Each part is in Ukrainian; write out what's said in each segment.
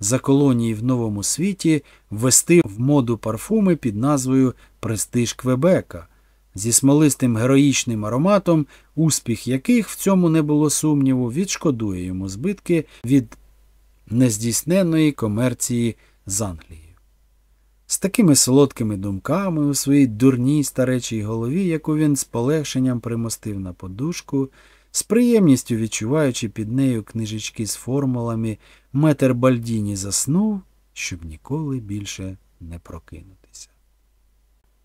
за колонії в новому світі ввести в моду парфуми під назвою Престиж Квебека зі смолистим героїчним ароматом, успіх яких в цьому не було сумніву, відшкодує йому збитки від нездійсненної комерції з Англією. З такими солодкими думками у своїй дурній старечій голові, яку він з полегшенням примостив на подушку, з приємністю відчуваючи під нею книжечки з формулами, метр Бальдіні заснув, щоб ніколи більше не прокинутися.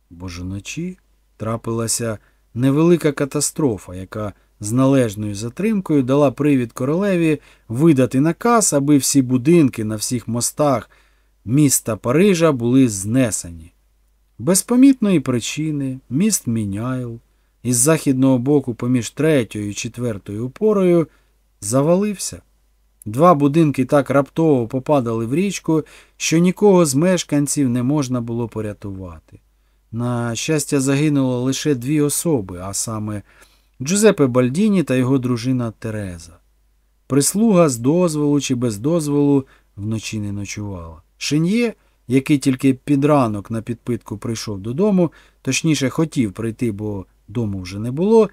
Бо ж уночі трапилася невелика катастрофа, яка з належною затримкою дала привід королеві видати наказ, аби всі будинки на всіх мостах міста Парижа були знесені. Без помітної причини міст Міняйл із західного боку поміж третьою і четвертою опорою завалився. Два будинки так раптово попадали в річку, що нікого з мешканців не можна було порятувати. На щастя, загинуло лише дві особи, а саме Джузепе Бальдіні та його дружина Тереза. Прислуга з дозволу чи без дозволу вночі не ночувала. Шин'є, який тільки під ранок на підпитку прийшов додому, точніше хотів прийти, бо дому вже не було,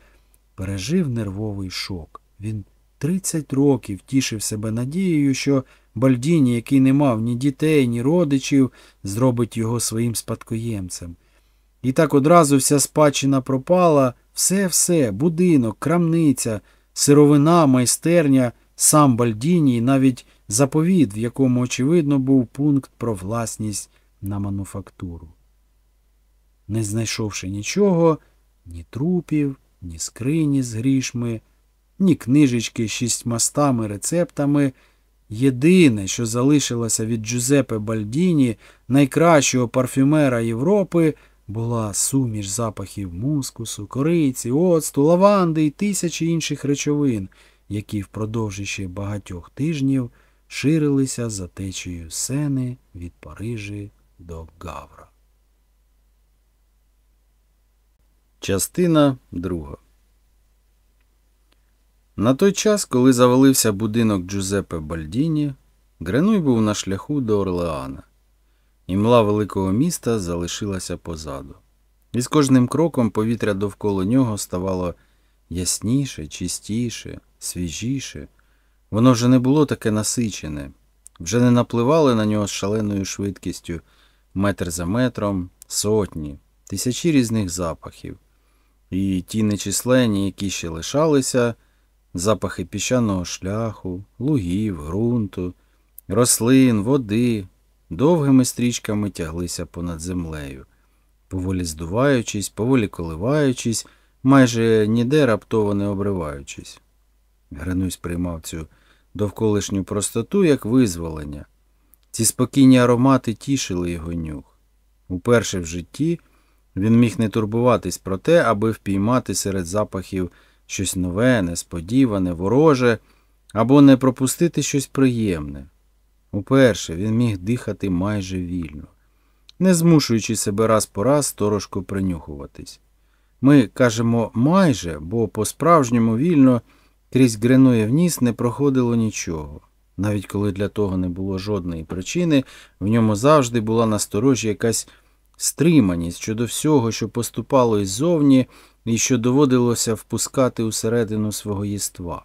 пережив нервовий шок. Він 30 років тішив себе надією, що Бальдіні, який не мав ні дітей, ні родичів, зробить його своїм спадкоємцем. І так одразу вся спадщина пропала, все-все, будинок, крамниця, сировина, майстерня, сам Бальдіні і навіть заповіт, в якому, очевидно, був пункт про власність на мануфактуру. Не знайшовши нічого, ні трупів, ні скрині з грішми, ні книжечки з шістьмастами рецептами, єдине, що залишилося від Джузепе Бальдіні, найкращого парфюмера Європи, була суміш запахів мускусу, кориці, оцту, лаванди і тисячі інших речовин, які впродовж ще багатьох тижнів ширилися за течією сени від Парижі до Гавра. Частина друга На той час, коли завалився будинок Джузеппе Бальдіні, Гренуй був на шляху до Орлеана. Імла великого міста залишилася позаду. І з кожним кроком повітря довкола нього ставало ясніше, чистіше, свіжіше. Воно вже не було таке насичене, вже не напливали на нього з шаленою швидкістю метр за метром, сотні, тисячі різних запахів. І ті нечисленні, які ще лишалися, запахи піщаного шляху, лугів, ґрунту, рослин, води, довгими стрічками тяглися понад землею, поволі здуваючись, поволі коливаючись, майже ніде раптово не обриваючись. Грануй сприймав цю довколишню простоту як визволення. Ці спокійні аромати тішили його нюх. Уперше в житті він міг не турбуватись про те, аби впіймати серед запахів щось нове, несподіване, вороже, або не пропустити щось приємне. Уперше він міг дихати майже вільно, не змушуючи себе раз по раз сторожко принюхуватись. Ми кажемо майже, бо по-справжньому вільно крізь Греноєв ніс не проходило нічого. Навіть коли для того не було жодної причини, в ньому завжди була насторожі якась стриманість щодо всього, що поступало іззовні і що доводилося впускати усередину свого єства.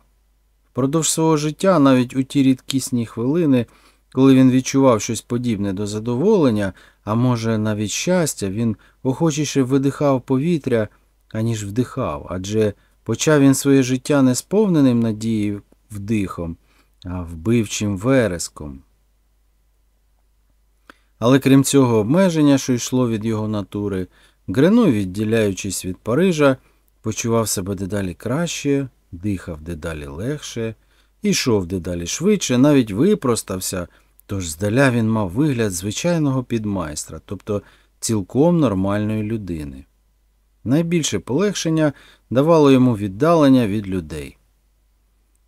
Впродовж свого життя, навіть у ті рідкісні хвилини, коли він відчував щось подібне до задоволення, а може, навіть щастя, він охочіше видихав повітря, аніж вдихав, адже почав він своє життя не сповненим надії вдихом, а вбивчим вереском. Але крім цього обмеження, що йшло від його натури, Грено, відділяючись від Парижа, почував себе дедалі краще, дихав дедалі легше, йшов дедалі швидше, навіть випростався, тож здаля він мав вигляд звичайного підмайстра, тобто цілком нормальної людини. Найбільше полегшення давало йому віддалення від людей.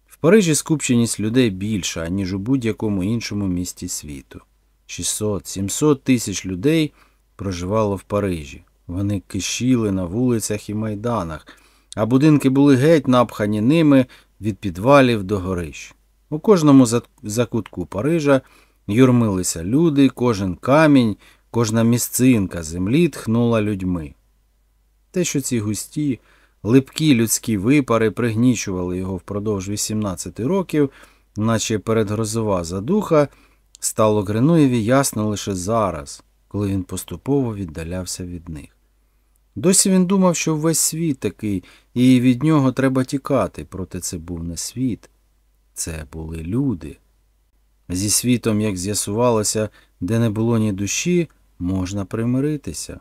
В Парижі скупченість людей більша, ніж у будь-якому іншому місті світу. 600-700 тисяч людей проживало в Парижі. Вони кишіли на вулицях і майданах, а будинки були геть напхані ними від підвалів до горищ. У кожному закутку Парижа Юрмилися люди, кожен камінь, кожна місцинка землі тхнула людьми. Те, що ці густі, липкі людські випари пригнічували його впродовж 18 років, наче передгрозова задуха, стало Гринуєві ясно лише зараз, коли він поступово віддалявся від них. Досі він думав, що весь світ такий, і від нього треба тікати, проте це був не світ, це були люди. Зі світом, як з'ясувалося, де не було ні душі, можна примиритися.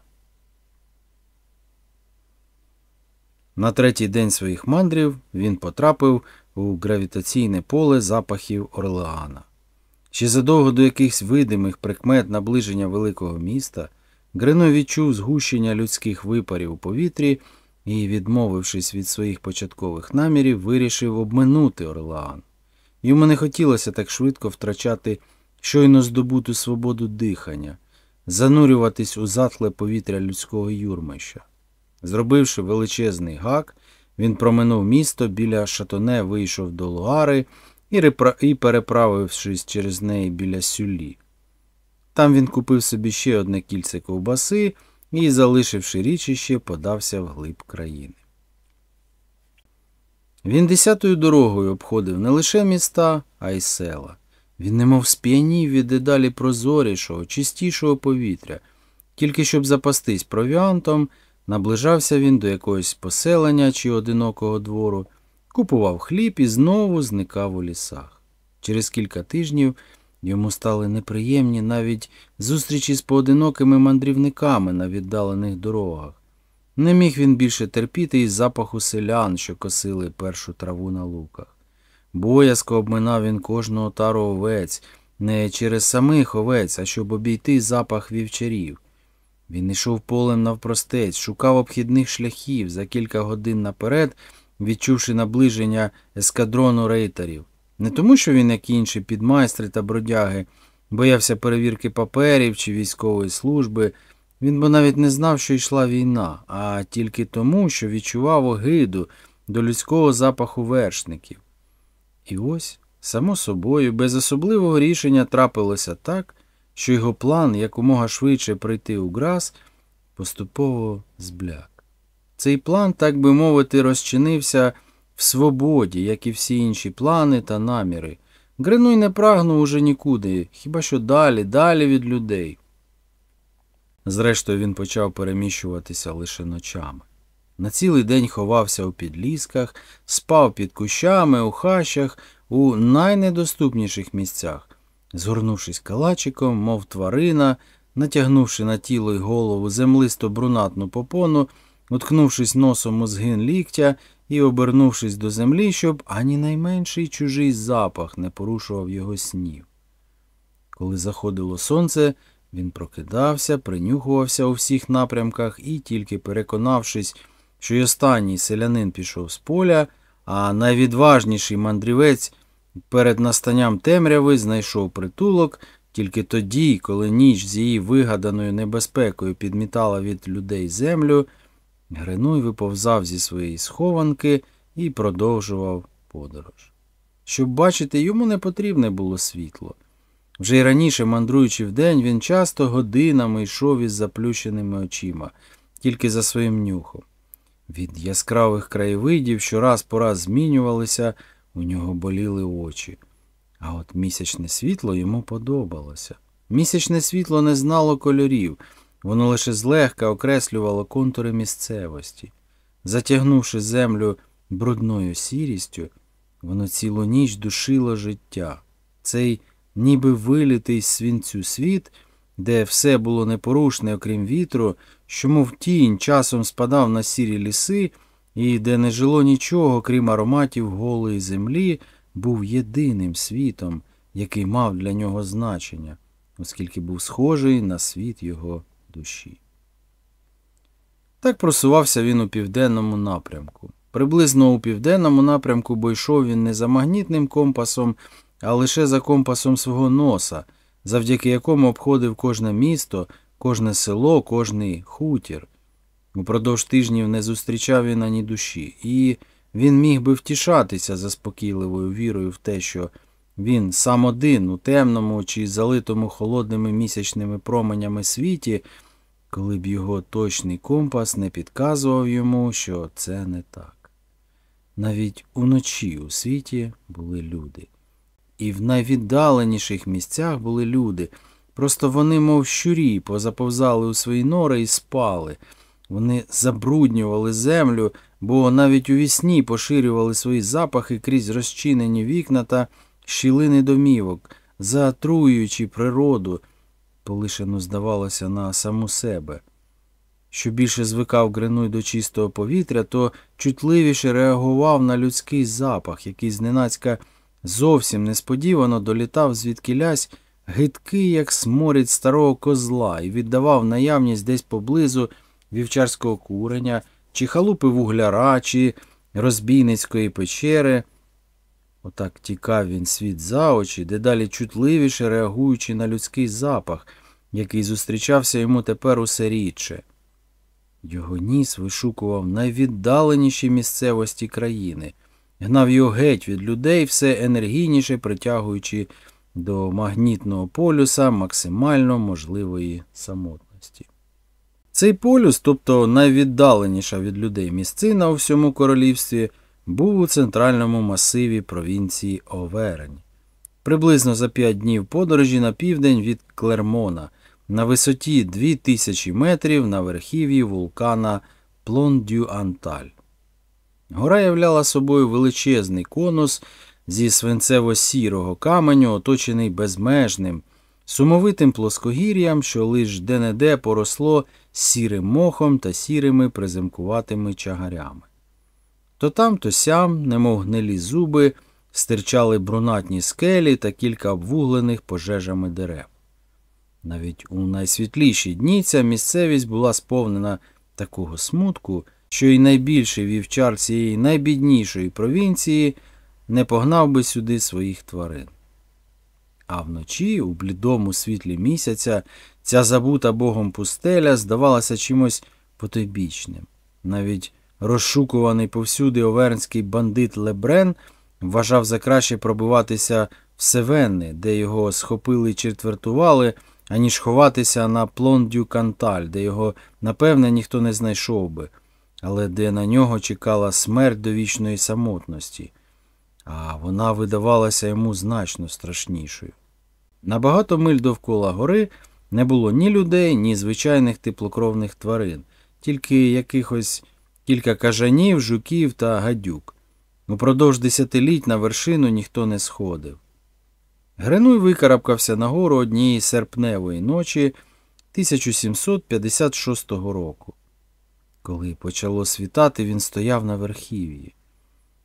На третій день своїх мандрів він потрапив у гравітаційне поле запахів Орлеана. Ще задовго до якихось видимих прикмет наближення великого міста, Грино відчув згущення людських випарів у повітрі і, відмовившись від своїх початкових намірів, вирішив обминути Орлеан. Йому не хотілося так швидко втрачати щойно здобуту свободу дихання, занурюватись у затле повітря людського юрмища. Зробивши величезний гак, він проминув місто біля шатоне, вийшов до Луари і, репра... і переправившись через неї біля сюлі. Там він купив собі ще одне кільце ковбаси і, залишивши річище, подався вглиб країни. Він десятою дорогою обходив не лише міста, а й села. Він немов сп'янів від дедалі прозорішого, чистішого повітря. Тільки щоб запастись провіантом, наближався він до якогось поселення чи одинокого двору, купував хліб і знову зникав у лісах. Через кілька тижнів йому стали неприємні навіть зустрічі з поодинокими мандрівниками на віддалених дорогах. Не міг він більше терпіти із запаху селян, що косили першу траву на луках. Боязко обминав він кожного тару овець, не через самих овець, а щоб обійти запах вівчарів. Він йшов полем навпростець, шукав обхідних шляхів за кілька годин наперед, відчувши наближення ескадрону рейтерів. Не тому, що він, як інші підмайстри та бродяги, боявся перевірки паперів чи військової служби. Він бо навіть не знав, що йшла війна, а тільки тому, що відчував огиду до людського запаху вершників. І ось, само собою, без особливого рішення трапилося так, що його план якомога швидше прийти у Грас поступово збляк. Цей план, так би мовити, розчинився в свободі, як і всі інші плани та наміри. Гринуй не прагнув уже нікуди, хіба що далі, далі від людей. Зрештою, він почав переміщуватися лише ночами. На цілий день ховався у підлісках, спав під кущами, у хащах, у найнедоступніших місцях, згорнувшись калачиком, мов тварина, натягнувши на тіло й голову землисто брунатну попону, уткнувшись носом у згин ліктя і обернувшись до землі, щоб ані найменший чужий запах не порушував його снів. Коли заходило сонце, він прокидався, принюхувався у всіх напрямках і, тільки переконавшись, що й останній селянин пішов з поля, а найвідважніший мандрівець перед настанням темряви знайшов притулок тільки тоді, коли ніч з її вигаданою небезпекою підмітала від людей землю, Гринуй виповзав зі своєї схованки і продовжував подорож. Щоб бачити, йому не потрібне було світло. Вже й раніше, мандруючи вдень, він часто годинами йшов із заплющеними очима, тільки за своїм нюхом. Від яскравих краєвидів, що раз по раз змінювалися, у нього боліли очі. А от місячне світло йому подобалося. Місячне світло не знало кольорів, воно лише злегка окреслювало контури місцевості. Затягнувши землю брудною сірістю, воно цілу ніч душило життя. Цей ніби вилітий з свінцю світ, де все було непорушне, окрім вітру, що, мов тінь, часом спадав на сірі ліси, і де не жило нічого, крім ароматів голої землі, був єдиним світом, який мав для нього значення, оскільки був схожий на світ його душі. Так просувався він у південному напрямку. Приблизно у південному напрямку, бо йшов він не за магнітним компасом, а лише за компасом свого носа, завдяки якому обходив кожне місто, кожне село, кожний хутір. Упродовж тижнів не зустрічав він ані душі, і він міг би втішатися заспокійливою вірою в те, що Він сам один у темному чи залитому холодними місячними променями світі, коли б його точний компас не підказував йому, що це не так. Навіть уночі у світі були люди. І в найвіддаленіших місцях були люди. Просто вони, мов щурі, позаповзали у свої нори і спали. Вони забруднювали землю, бо навіть у вісні поширювали свої запахи крізь розчинені вікна та щілини домівок, заатруюючи природу, полишену, здавалося, на саму себе. Що більше звикав Гринуй до чистого повітря, то чутливіше реагував на людський запах, який зненацька зовсім несподівано долітав звідкилясь гидкий, як сморід старого козла, і віддавав наявність десь поблизу вівчарського куреня, чи халупи вугляра, чи розбійницької печери. Отак тікав він світ за очі, дедалі чутливіше реагуючи на людський запах, який зустрічався йому тепер усе рідше. Його ніс вишукував найвіддаленіші місцевості країни, гнав його геть від людей, все енергійніше притягуючи до магнітного полюса максимально можливої самотності. Цей полюс, тобто найвіддаленіша від людей місцина у всьому королівстві, був у центральному масиві провінції Оверень. Приблизно за п'ять днів подорожі на південь від Клермона, на висоті 2000 метрів на верхів'ї вулкана Плон-дю-Анталь. Гора являла собою величезний конус зі свинцево-сірого каменю, оточений безмежним, сумовитим плоскогір'ям, що лиш де-не-де поросло сірим мохом та сірими приземкуватими чагарями. То там, то сям, немов гнилі зуби, стирчали брунатні скелі та кілька обвуглених пожежами дерев. Навіть у найсвітліші дні ця місцевість була сповнена такого смутку, що й найбільший вівчар цієї найбіднішої провінції не погнав би сюди своїх тварин. А вночі, у блідому світлі місяця, ця забута богом пустеля здавалася чимось потойбічним. Навіть розшукуваний повсюди овернський бандит Лебрен вважав за краще пробиватися в Севенни, де його схопили і четвертували, аніж ховатися на плондю Канталь, де його, напевне, ніхто не знайшов би, але де на нього чекала смерть до вічної самотності, а вона видавалася йому значно страшнішою. На багато миль довкола гори не було ні людей, ні звичайних теплокровних тварин, тільки якихось кілька кажанів, жуків та гадюк. Упродовж десятиліть на вершину ніхто не сходив. Гринуй викарабкався на гору однієї серпневої ночі 1756 року. Коли почало світати, він стояв на верхів'ї.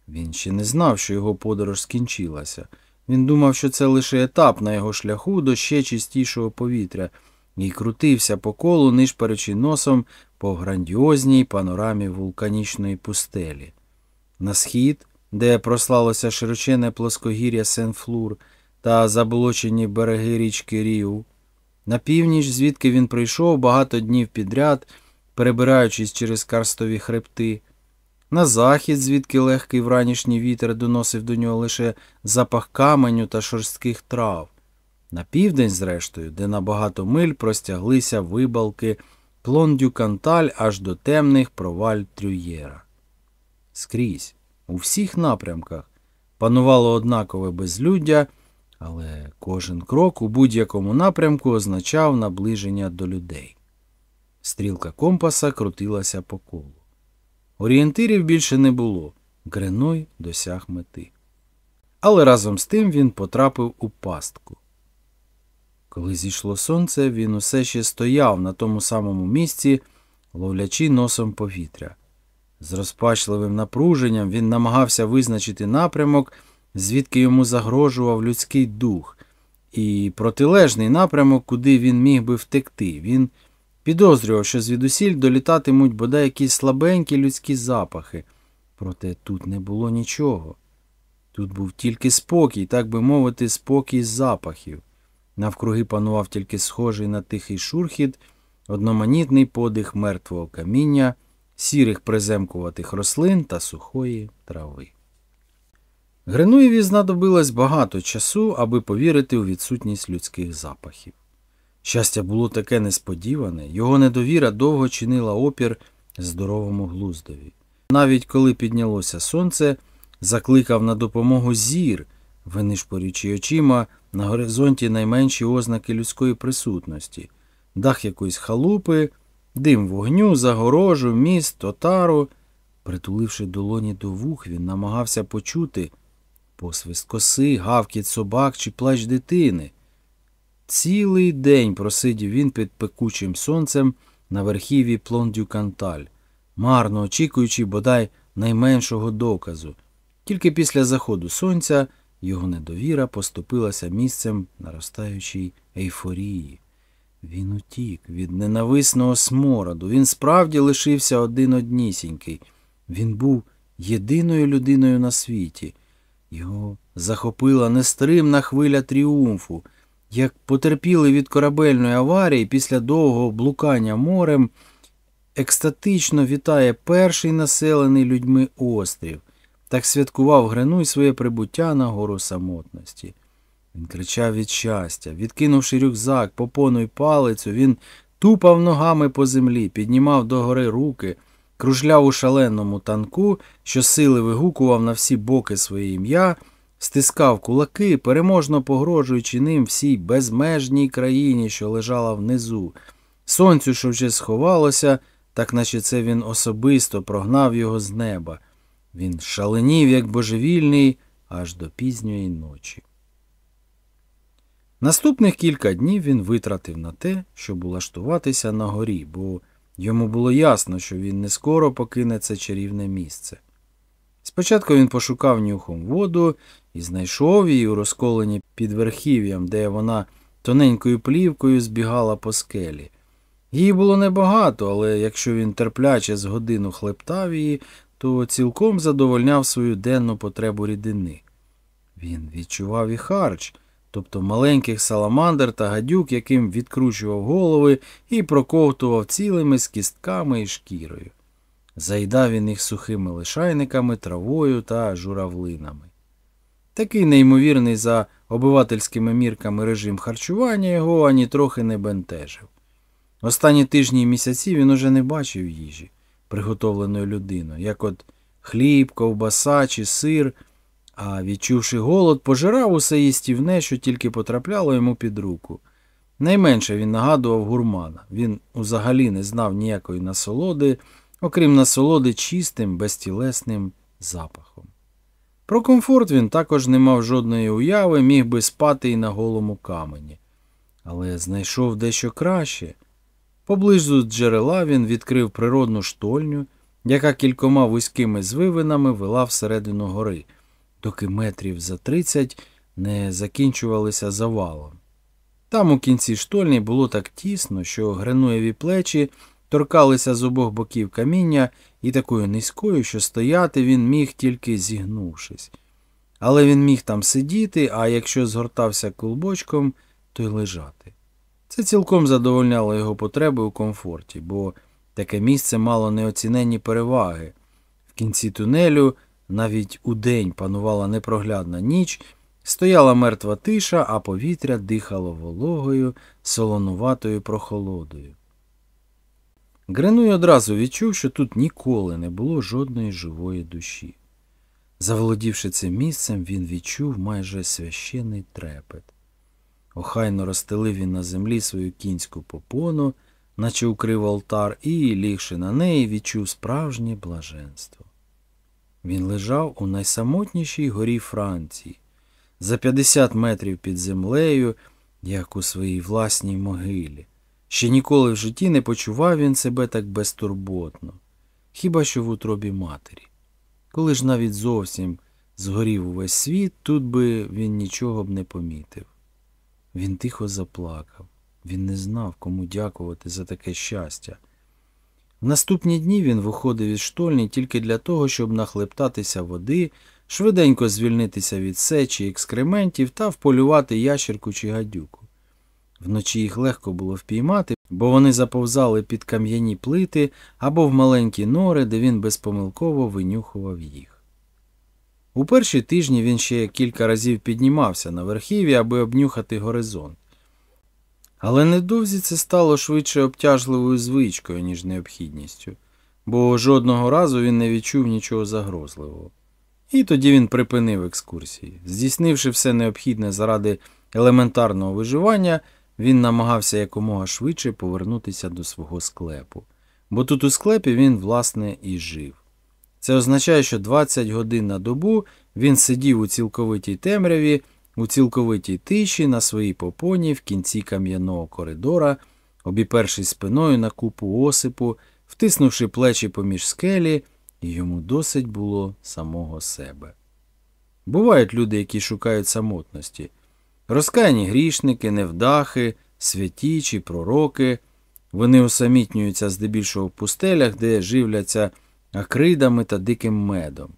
Він ще не знав, що його подорож скінчилася. Він думав, що це лише етап на його шляху до ще чистішого повітря, і крутився по колу, нишперечи носом по грандіозній панорамі вулканічної пустелі. На схід, де прослалося широчене плоскогір'я Сен-Флур та заболочені береги річки Ріу, на північ, звідки він прийшов багато днів підряд, перебираючись через карстові хребти, на захід, звідки легкий вранішній вітер доносив до нього лише запах каменю та шорстких трав, на південь, зрештою, де на багато миль простяглися вибалки плондю Канталь аж до темних проваль Трюєра. Скрізь, у всіх напрямках, панувало однакове безлюддя, але кожен крок у будь-якому напрямку означав наближення до людей. Стрілка компаса крутилася по колу. Орієнтирів більше не було. Греной досяг мети. Але разом з тим він потрапив у пастку. Коли зійшло сонце, він усе ще стояв на тому самому місці, ловлячи носом повітря. З розпачливим напруженням він намагався визначити напрямок, звідки йому загрожував людський дух, і протилежний напрямок, куди він міг би втекти. Він підозрював, що звідусіль долітатимуть бодай якісь слабенькі людські запахи. Проте тут не було нічого. Тут був тільки спокій, так би мовити, спокій запахів. Навкруги панував тільки схожий на тихий шурхіт, одноманітний подих мертвого каміння, сірих приземкуватих рослин та сухої трави. Гринуєві знадобилось багато часу, аби повірити у відсутність людських запахів. Щастя було таке несподіване, його недовіра довго чинила опір здоровому глуздові. Навіть коли піднялося сонце, закликав на допомогу зір, винишпорючи очима на горизонті найменші ознаки людської присутності, дах якоїсь халупи, дим вогню, загорожу, міст, отару. Притуливши долоні до вух, він намагався почути посвист коси, гавкіт собак чи плач дитини. Цілий день просидів він під пекучим сонцем на верхіві Плондюканталь, марно очікуючи бодай найменшого доказу. Тільки після заходу сонця його недовіра поступилася місцем наростаючій ейфорії. Він утік від ненависного смороду, він справді лишився один однісінький. Він був єдиною людиною на світі. Його захопила нестримна хвиля тріумфу. Як потерпіли від корабельної аварії після довгого блукання морем, екстатично вітає перший населений людьми острів. Так святкував Гренуй своє прибуття на гору самотності. Він кричав від щастя, відкинувши рюкзак, попону й палицю, він тупав ногами по землі, піднімав догори руки, кружляв у шаленому танку, що сили вигукував на всі боки своє ім'я, стискав кулаки, переможно погрожуючи ним всій безмежній країні, що лежала внизу. Сонцю, що вже сховалося, так наче це він особисто прогнав його з неба. Він шаленів, як божевільний, аж до пізньої ночі. Наступних кілька днів він витратив на те, щоб улаштуватися на горі, бо йому було ясно, що він не скоро покине це чарівне місце. Спочатку він пошукав нюхом воду і знайшов її у розколені під верхів'ям, де вона тоненькою плівкою збігала по скелі. Її було небагато, але якщо він терпляче з годину хлептав її, то цілком задовольняв свою денну потребу рідини. Він відчував і харч, тобто маленьких саламандр та гадюк, яким відкручував голови і проковтував цілими з кістками і шкірою. Заїдав він їх сухими лишайниками, травою та журавлинами. Такий неймовірний за обивательськими мірками режим харчування його ані трохи не бентежив. Останні тижні і місяці він уже не бачив їжі, приготовленої людиною, як от хліб, ковбаса чи сир, а відчувши голод, пожирав усе їстівне, що тільки потрапляло йому під руку. Найменше він нагадував гурмана. Він взагалі не знав ніякої насолоди, окрім насолоди чистим, безтілесним запахом. Про комфорт він також не мав жодної уяви, міг би спати і на голому камені. Але знайшов дещо краще. Поблизу джерела він відкрив природну штольню, яка кількома вузькими звивинами вела всередину гори, доки метрів за тридцять не закінчувалися завалом. Там у кінці штольні було так тісно, що гренуєві плечі торкалися з обох боків каміння і такою низькою, що стояти він міг тільки зігнувшись. Але він міг там сидіти, а якщо згортався клубочком, то й лежати. Це цілком задовольняло його потреби у комфорті, бо таке місце мало неоціненні переваги. В кінці тунелю навіть удень панувала непроглядна ніч, стояла мертва тиша, а повітря дихало вологою, солонуватою прохолодою. Гренуй одразу відчув, що тут ніколи не було жодної живої душі. Заволодівши цим місцем, він відчув майже священний трепет. Охайно розстелив він на землі свою кінську попону, наче укрив алтар, і, лігши на неї, відчув справжнє блаженство. Він лежав у найсамотнішій горі Франції, за 50 метрів під землею, як у своїй власній могилі. Ще ніколи в житті не почував він себе так безтурботно, хіба що в утробі матері. Коли ж навіть зовсім згорів увесь світ, тут би він нічого б не помітив. Він тихо заплакав, він не знав, кому дякувати за таке щастя. В наступні дні він виходив із штольні тільки для того, щоб нахлептатися води, швиденько звільнитися від сечі, екскрементів та вполювати ящерку чи гадюку. Вночі їх легко було впіймати, бо вони заповзали під кам'яні плити або в маленькі нори, де він безпомилково винюхував їх. У перші тижні він ще кілька разів піднімався на верхів'я, аби обнюхати горизонт. Але невдовзі це стало швидше обтяжливою звичкою, ніж необхідністю, бо жодного разу він не відчув нічого загрозливого. І тоді він припинив екскурсії. Здійснивши все необхідне заради елементарного виживання, він намагався якомога швидше повернутися до свого склепу. Бо тут у склепі він, власне, і жив. Це означає, що 20 годин на добу він сидів у цілковитій темряві, у цілковитій тиші на своїй попоні в кінці кам'яного коридора, обіпершись спиною на купу осипу, втиснувши плечі поміж скелі, і йому досить було самого себе. Бувають люди, які шукають самотності, розкаяні грішники, невдахи, святі чи пророки. Вони усамітнюються здебільшого в пустелях, де живляться акридами та диким медом.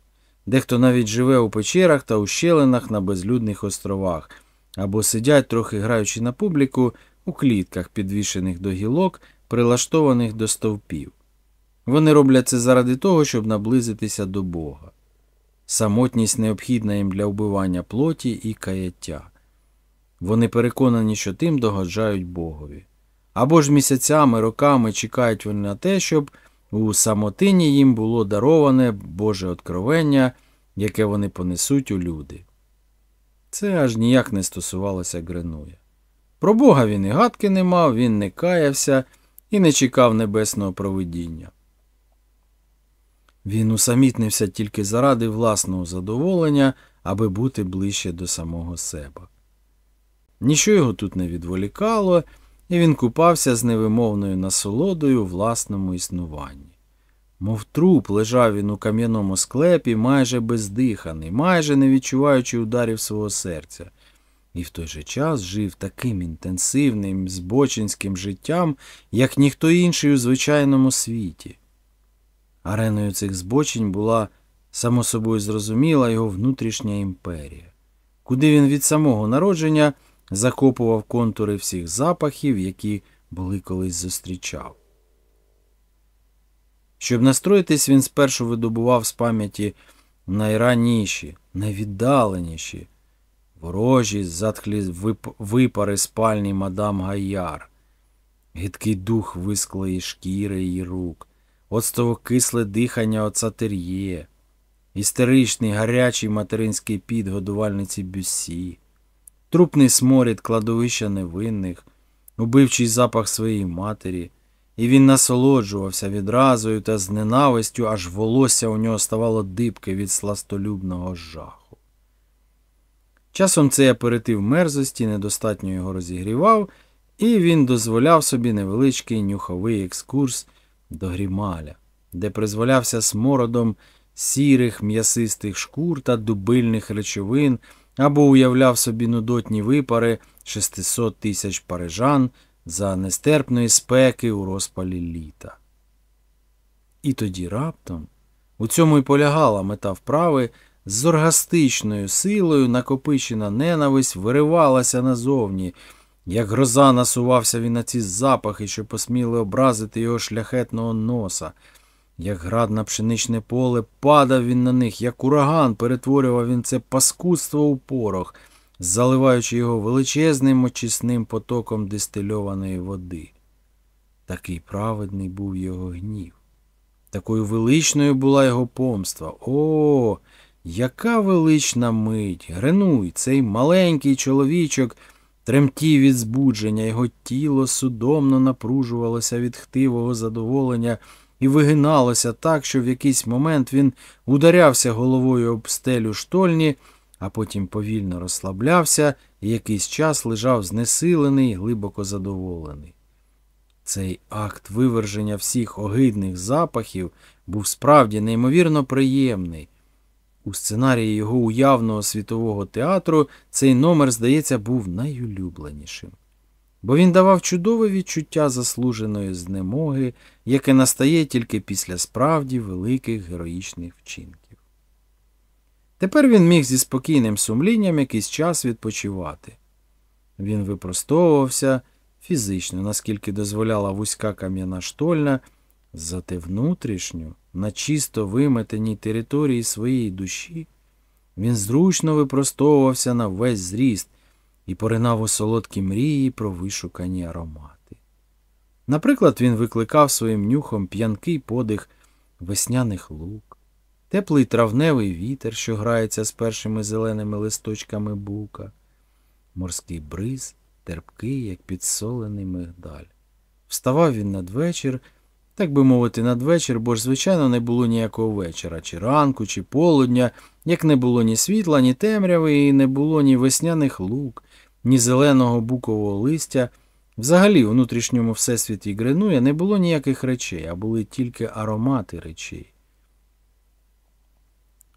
Дехто навіть живе у печерах та ущелинах на безлюдних островах, або сидять, трохи граючи на публіку, у клітках, підвішених до гілок, прилаштованих до стовпів. Вони роблять це заради того, щоб наблизитися до Бога. Самотність необхідна їм для вбивання плоті і каяття. Вони переконані, що тим догоджають Богові. Або ж місяцями, роками чекають вони на те, щоб у самотині їм було дароване Боже откровення, яке вони понесуть у люди. Це аж ніяк не стосувалося Гренуя. Про Бога він і гадки не мав, він не каявся і не чекав небесного провидіння. Він усамітнився тільки заради власного задоволення, аби бути ближче до самого себе. Ніщо його тут не відволікало, і він купався з невимовною насолодою у власному існуванні. Мов труп лежав він у кам'яному склепі, майже бездиханий, майже не відчуваючи ударів свого серця, і в той же час жив таким інтенсивним, збочинським життям, як ніхто інший у звичайному світі. Ареною цих збочень була, само собою зрозуміла, його внутрішня імперія, куди він від самого народження закопував контури всіх запахів, які були колись зустрічав. Щоб настроїтись, він спершу видобував з пам'яті найраніші, найвіддаленіші, ворожі, затхлі випари спальні мадам Гаяр, гидкий дух висклої шкіри її рук, оцтово кисле дихання отца Тер'є, істеричний гарячий материнський під годувальниці Бюссі, трупний сморід кладовища невинних, убивчий запах своєї матері, і він насолоджувався відразою та з ненавистю, аж волосся у нього ставало дибке від сластолюбного жаху. Часом цей аперитив мерзості недостатньо його розігрівав, і він дозволяв собі невеличкий нюховий екскурс до грімаля, де призволявся смородом сірих м'ясистих шкур та дубильних речовин або уявляв собі нудотні випари 600 тисяч парижан за нестерпної спеки у розпалі літа. І тоді раптом у цьому й полягала мета вправи, з оргастичною силою накопичена ненависть виривалася назовні, як гроза насувався він на ці запахи, що посміли образити його шляхетного носа. Як град на пшеничне поле, падав він на них, як ураган, перетворював він це паскудство у порох, заливаючи його величезним очисним потоком дистильованої води. Такий праведний був його гнів. Такою величною була його помства. О, яка велична мить! Гренуй, цей маленький чоловічок тремтів від збудження, його тіло судомно напружувалося від хтивого задоволення і вигиналося так, що в якийсь момент він ударявся головою об стелю штольні, а потім повільно розслаблявся і якийсь час лежав знесилений, глибоко задоволений. Цей акт виверження всіх огидних запахів був справді неймовірно приємний. У сценарії його уявного світового театру цей номер, здається, був найулюбленішим бо він давав чудове відчуття заслуженої знемоги, яке настає тільки після справді великих героїчних вчинків. Тепер він міг зі спокійним сумлінням якийсь час відпочивати. Він випростовувався фізично, наскільки дозволяла вузька кам'яна штольна, зате внутрішню, на чисто виметеній території своєї душі, Він зручно випростовувався на весь зріст і поринав у солодкі мрії про вишукані аромати. Наприклад, він викликав своїм нюхом п'янкий подих весняних лук, теплий травневий вітер, що грається з першими зеленими листочками бука, морський бриз, терпкий, як підсолений мигдаль. Вставав він надвечір, так би мовити, надвечір, бо ж, звичайно, не було ніякого вечора, чи ранку, чи полудня, як не було ні світла, ні темряви, і не було ні весняних лук, ні зеленого букового листя. Взагалі, у внутрішньому всесвіті Гренуя не було ніяких речей, а були тільки аромати речей.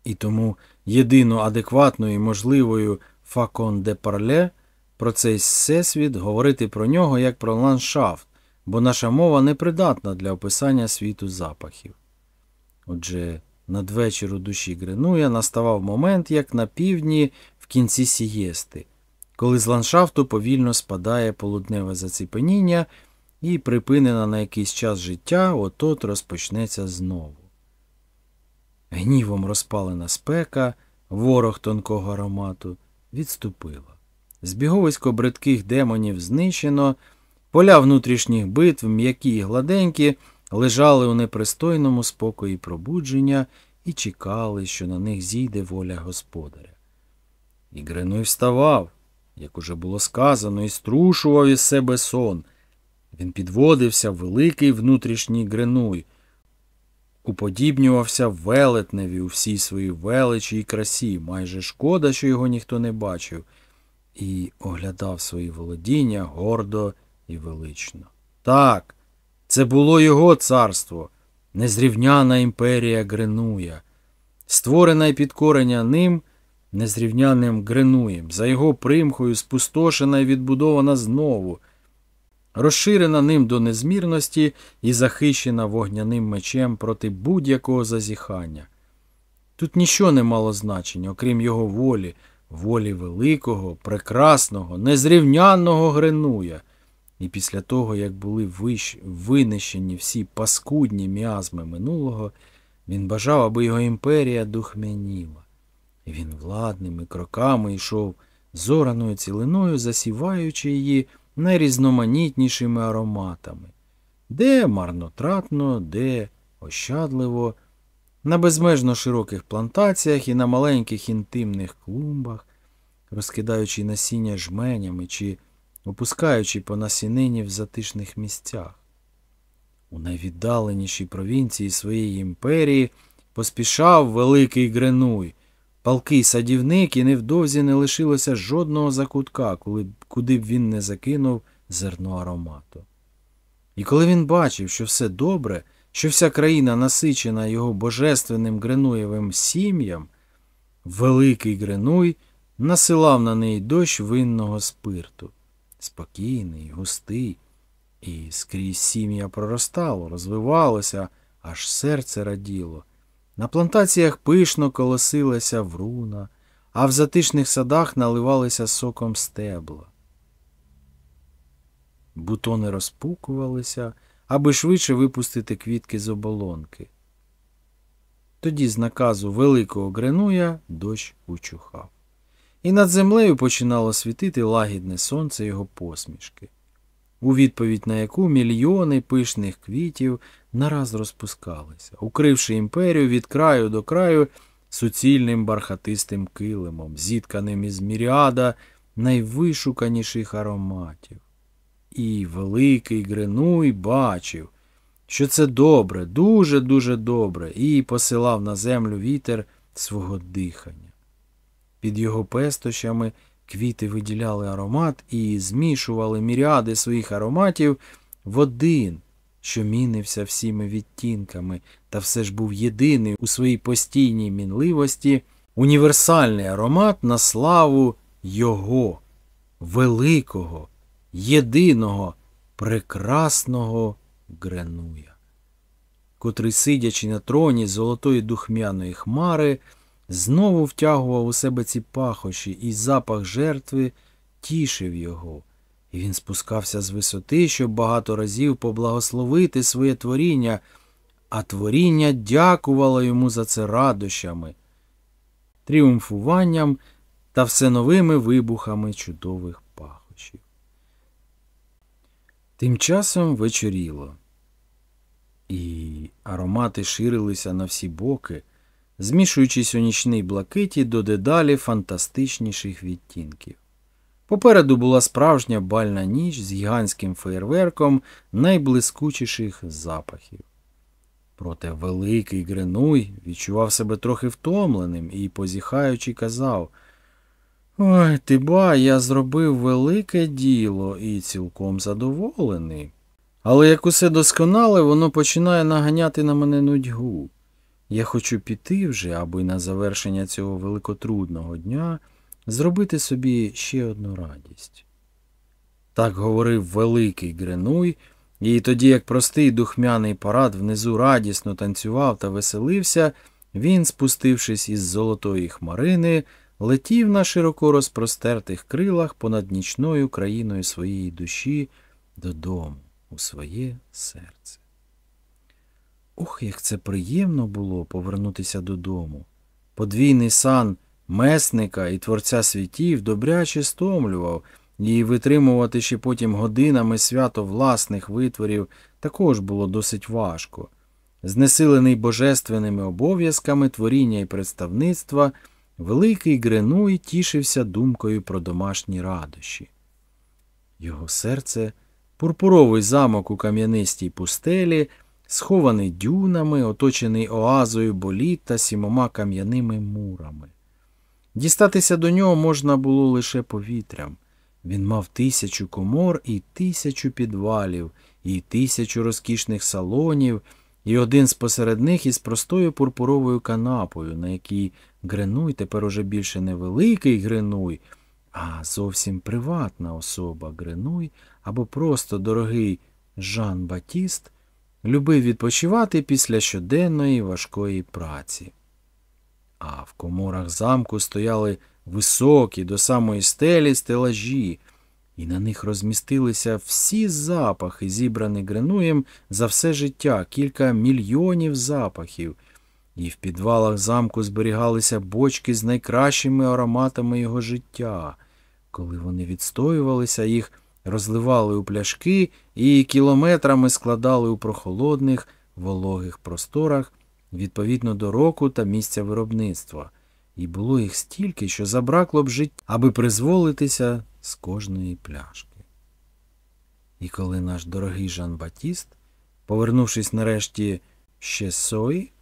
І тому єдино адекватною і можливою факон де парле про цей всесвіт говорити про нього як про ландшафт, бо наша мова не придатна для описання світу запахів. Отже, надвечір у душі Гренуя наставав момент, як на півдні в кінці сієсти, коли з ландшафту повільно спадає полудневе заціпеніння і припинена на якийсь час життя, отот розпочнеться знову. Гнівом розпалена спека, ворог тонкого аромату, відступила. Збіговисько бридких демонів знищено, поля внутрішніх битв, м'які й гладенькі, лежали у непристойному спокої пробудження і чекали, що на них зійде воля господаря. І Гринуй вставав, як уже було сказано, і струшував із себе сон. Він підводився в великий внутрішній Гринуй, уподібнювався велетневі у всій своїй величі і красі, майже шкода, що його ніхто не бачив, і оглядав свої володіння гордо і велично. Так, це було його царство, незрівняна імперія Гренуя, створена і підкорення ним незрівняним Гренуєм, за його примхою спустошена і відбудована знову, розширена ним до незмірності і захищена вогняним мечем проти будь-якого зазіхання. Тут ніщо не мало значення, окрім його волі, волі великого, прекрасного, незрівнянного Гренуя. І після того, як були вищ... винищені всі паскудні міазми минулого, він бажав, аби його імперія духмяніла. Він владними кроками йшов зораною цілиною, засіваючи її найрізноманітнішими ароматами, де марнотратно, де ощадливо, на безмежно широких плантаціях і на маленьких інтимних клумбах, розкидаючи насіння жменями чи опускаючи по насінині в затишних місцях. У найвіддаленішій провінції своєї імперії поспішав великий Гренуй, палкий садівник, і невдовзі не лишилося жодного закутка, коли, куди б він не закинув зерно аромату. І коли він бачив, що все добре, що вся країна насичена його божественним Гренуєвим сім'ям, великий Гренуй насилав на неї дощ винного спирту спокійний, густий, і скрізь сім'я проростало, розвивалося, аж серце раділо. На плантаціях пишно колосилася вруна, а в затишних садах наливалися соком стебла. Бутони розпукувалися, аби швидше випустити квітки з оболонки. Тоді з наказу великого Гренуя дощ учухав і над землею починало світити лагідне сонце його посмішки, у відповідь на яку мільйони пишних квітів нараз розпускалися, укривши імперію від краю до краю суцільним бархатистим килимом, зітканим із міріада найвишуканіших ароматів. І великий Гренуй бачив, що це добре, дуже-дуже добре, і посилав на землю вітер свого дихання. Під його пестощами квіти виділяли аромат і змішували міріади своїх ароматів в один, що мінився всіми відтінками, та все ж був єдиний у своїй постійній мінливості, універсальний аромат на славу його, великого, єдиного, прекрасного Гренуя, котрий, сидячи на троні золотої духмяної хмари, знову втягував у себе ці пахощі, і запах жертви тішив його, і він спускався з висоти, щоб багато разів поблагословити своє творіння, а творіння дякувало йому за це радощами. тріумфуванням та все новими вибухами чудових пахощів. Тим часом вечоріло, і аромати ширилися на всі боки, змішуючись у нічній блакиті до дедалі фантастичніших відтінків. Попереду була справжня бальна ніч з гігантським феєрверком найблискучіших запахів. Проте великий Гринуй відчував себе трохи втомленим і, позіхаючи, казав Ой, ти ба, я зробив велике діло і цілком задоволений. Але як усе досконале, воно починає наганяти на мене нудьгу. Я хочу піти вже, аби на завершення цього великотрудного дня зробити собі ще одну радість. Так говорив великий Гренуй, і тоді, як простий духмяний парад внизу радісно танцював та веселився, він, спустившись із золотої хмарини, летів на широко розпростертих крилах понад нічною країною своєї душі додому, у своє серце. Ох, як це приємно було повернутися додому. Подвійний сан месника і творця світів добряче стомлював, і витримувати ще потім годинами свято власних витворів також було досить важко. Знесилений божественними обов'язками творіння і представництва, великий Гренуй тішився думкою про домашні радощі. Його серце, пурпуровий замок у кам'янистій пустелі, схований дюнами, оточений оазою боліт та сімома кам'яними мурами. Дістатися до нього можна було лише повітрям. Він мав тисячу комор і тисячу підвалів, і тисячу розкішних салонів, і один з посеред них із простою пурпуровою канапою, на якій Гренуй тепер уже більше не великий Гренуй, а зовсім приватна особа Гренуй або просто дорогий Жан Батіст любив відпочивати після щоденної важкої праці. А в коморах замку стояли високі до самої стелі стелажі, і на них розмістилися всі запахи, зібрані Гренуєм за все життя, кілька мільйонів запахів, і в підвалах замку зберігалися бочки з найкращими ароматами його життя. Коли вони відстоювалися, їх розливали у пляшки і кілометрами складали у прохолодних, вологих просторах відповідно до року та місця виробництва, і було їх стільки, що забракло б життя, аби призволитися з кожної пляшки. І коли наш дорогий Жан Батіст, повернувшись нарешті ще сої,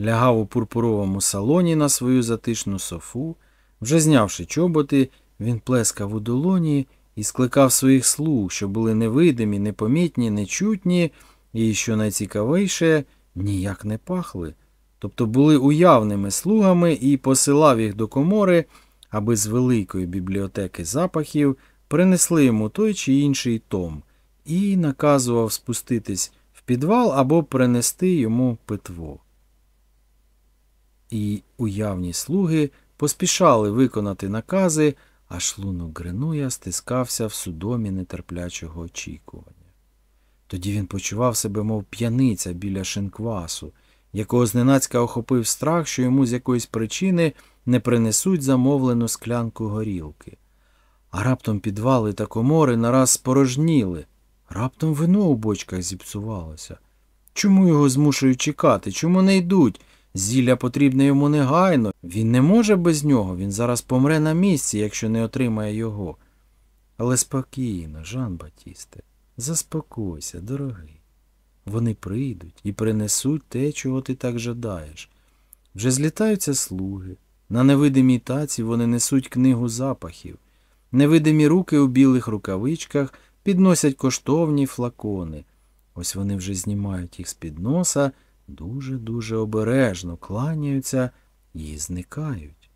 лягав у пурпуровому салоні на свою затишну софу, вже знявши чоботи, він плескав у долоні і скликав своїх слуг, що були невидимі, непомітні, нечутні, і, що найцікавіше, ніяк не пахли, тобто були уявними слугами і посилав їх до комори, аби з великої бібліотеки запахів принесли йому той чи інший том, і наказував спуститись в підвал або принести йому питво. І уявні слуги поспішали виконати накази, а шлунок Гринуя стискався в судомі нетерплячого очікування. Тоді він почував себе, мов п'яниця біля шинквасу, якого зненацька охопив страх, що йому з якоїсь причини не принесуть замовлену склянку горілки. А раптом підвали та комори нараз спорожніли, раптом вино у бочках зіпсувалося. Чому його змушують чекати? Чому не йдуть? Зілля потрібне йому негайно. Він не може без нього, він зараз помре на місці, якщо не отримає його. Але спокійно, Жан Батісте. Заспокойся, дорогий. Вони прийдуть і принесуть те, чого ти так жадаєш. Вже злітаються слуги. На невидимій таці вони несуть книгу запахів. Невидимі руки у білих рукавичках підносять коштовні флакони. Ось вони вже знімають їх з під носа, дуже-дуже обережно кланяються і зникають.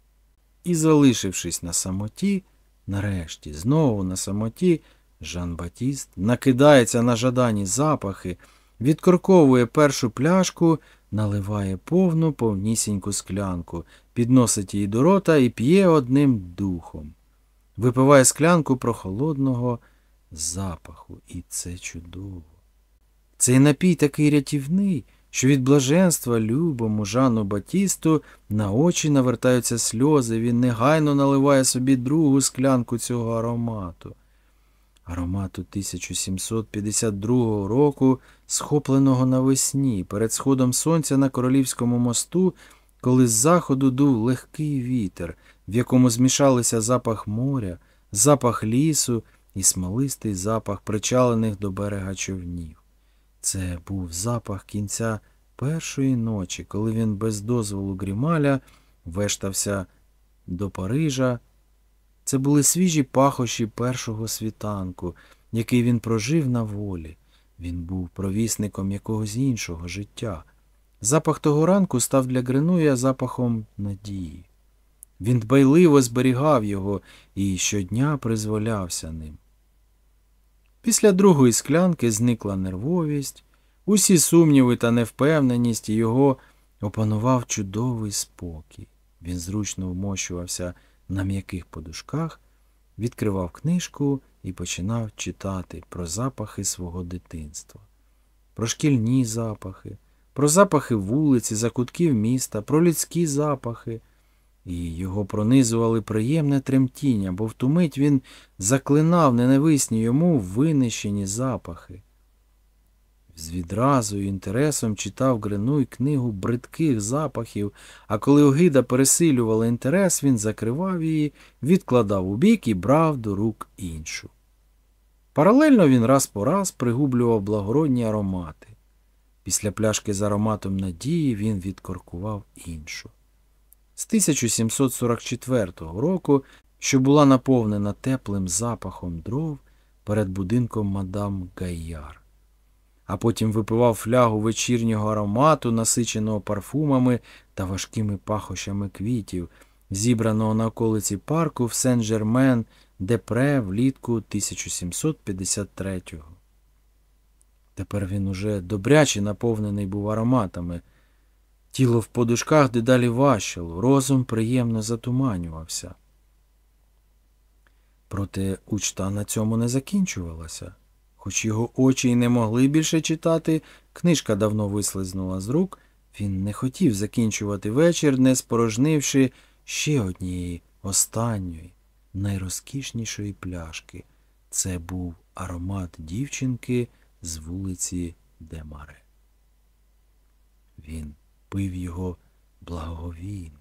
І, залишившись на самоті, нарешті, знову на самоті, Жан Батіст накидається на жадані запахи, відкорковує першу пляшку, наливає повну повнісіньку склянку, підносить її до рота і п'є одним духом. Випиває склянку прохолодного запаху, і це чудово. Цей напій такий рятівний, що від блаженства любому Жану Батісту на очі навертаються сльози, він негайно наливає собі другу склянку цього аромату. Аромату 1752 року, схопленого навесні, перед сходом сонця на королівському мосту, коли з заходу дув легкий вітер, в якому змішалися запах моря, запах лісу і смолистий запах причалених до берега човнів. Це був запах кінця першої ночі, коли він без дозволу Грімаля вештався до Парижа. Це були свіжі пахощі першого світанку, який він прожив на волі. Він був провісником якогось іншого життя. Запах того ранку став для Гринуя запахом надії. Він дбайливо зберігав його і щодня призволявся ним. Після другої склянки зникла нервовість, усі сумніви та невпевненість його опанував чудовий спокій. Він зручно вмощувався на м'яких подушках, відкривав книжку і починав читати про запахи свого дитинства, про шкільні запахи, про запахи вулиці, закутків міста, про людські запахи. І його пронизували приємне тремтіння, бо в ту мить він заклинав ненависні йому винищені запахи. З відразу і інтересом читав Гринуй книгу бридких запахів, а коли огида пересилювала інтерес, він закривав її, відкладав у бік і брав до рук іншу. Паралельно він раз по раз пригублював благородні аромати. Після пляшки з ароматом надії він відкоркував іншу. З 1744 року, що була наповнена теплим запахом дров перед будинком мадам Гайяр а потім випивав флягу вечірнього аромату, насиченого парфумами та важкими пахощами квітів, зібраного на околиці парку в Сен-Жермен, Депре влітку 1753-го. Тепер він уже добряче наповнений був ароматами. Тіло в подушках дедалі важчало, розум приємно затуманювався. Проте учта на цьому не закінчувалася. Хоч його очі й не могли більше читати, книжка давно вислизнула з рук, він не хотів закінчувати вечір, не спорожнивши ще однієї останньої, найрозкішнішої пляшки. Це був аромат дівчинки з вулиці Демаре. Він пив його благовійно.